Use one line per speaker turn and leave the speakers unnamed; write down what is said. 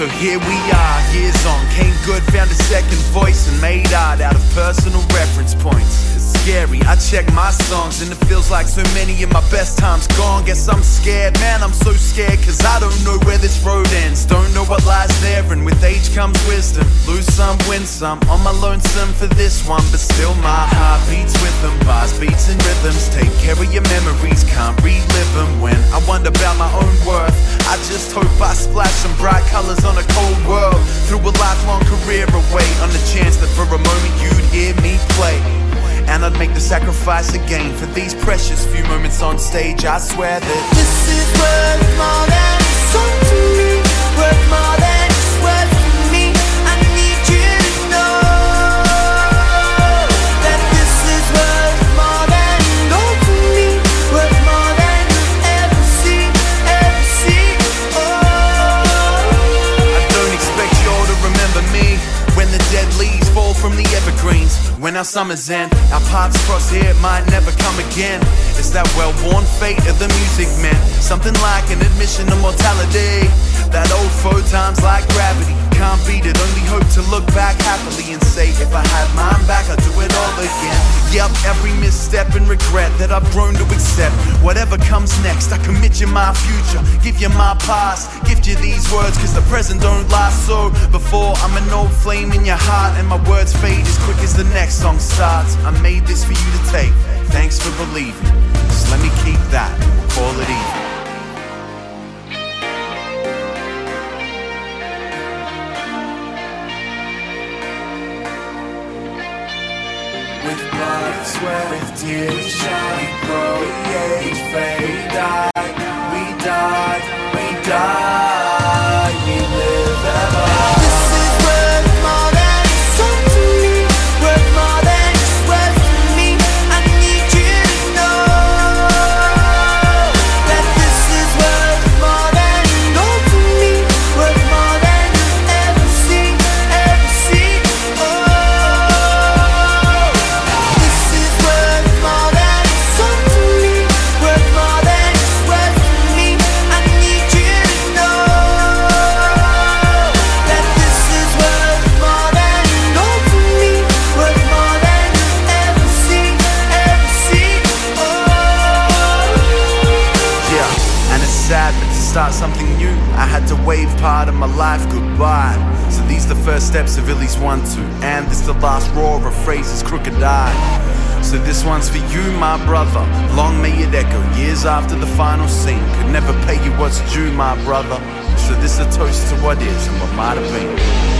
So here we are, years on, came good, found a second voice and made art out of personal reference points. Scary, I check my songs and it feels like so many of my best times gone. Guess I'm scared, man, I'm so scared cause I don't know where this road ends. Don't know what lies there, and with age comes wisdom. Lose some, win some, on my lonesome for this one, but still my heart beats with them. Bars, beats, and rhythms. Take care of your memories, can't relive them when I wonder about my own worth. I just hope I splash some bright colors on a cold world. Through a lifelong career away, on the chance that for a moment you'd hear me play. And I'd make the sacrifice again for these precious few moments on stage. I swear that
this is worth more than a song to me, worth more
our summers end, our paths cross here, it might never come again. It's that well worn fate of the music man. Something like an admission of mortality. That old foe times like gravity. Can't beat it, to look back happily and say, if I had mine back, I'd do it all again. Yep, every misstep and regret that I've grown to accept. Whatever comes next, I commit you my future, give you my past, gift you these words, cause the present don't last. So before I'm an old flame in your heart and my words fade as quick as the next song starts, I made this for you to take. Thanks for believing. Just let me keep that, we'll call it even. With blood, sweat, with tears, we grow, age, fade, die, had to wave part of my life goodbye. So these the first steps of Illy's one two, and this the last roar of Fraser's crooked eye. So this one's for you, my brother. Long may it echo years after the final scene. Could never pay you what's due, my brother. So this a toast to what is and what might have been.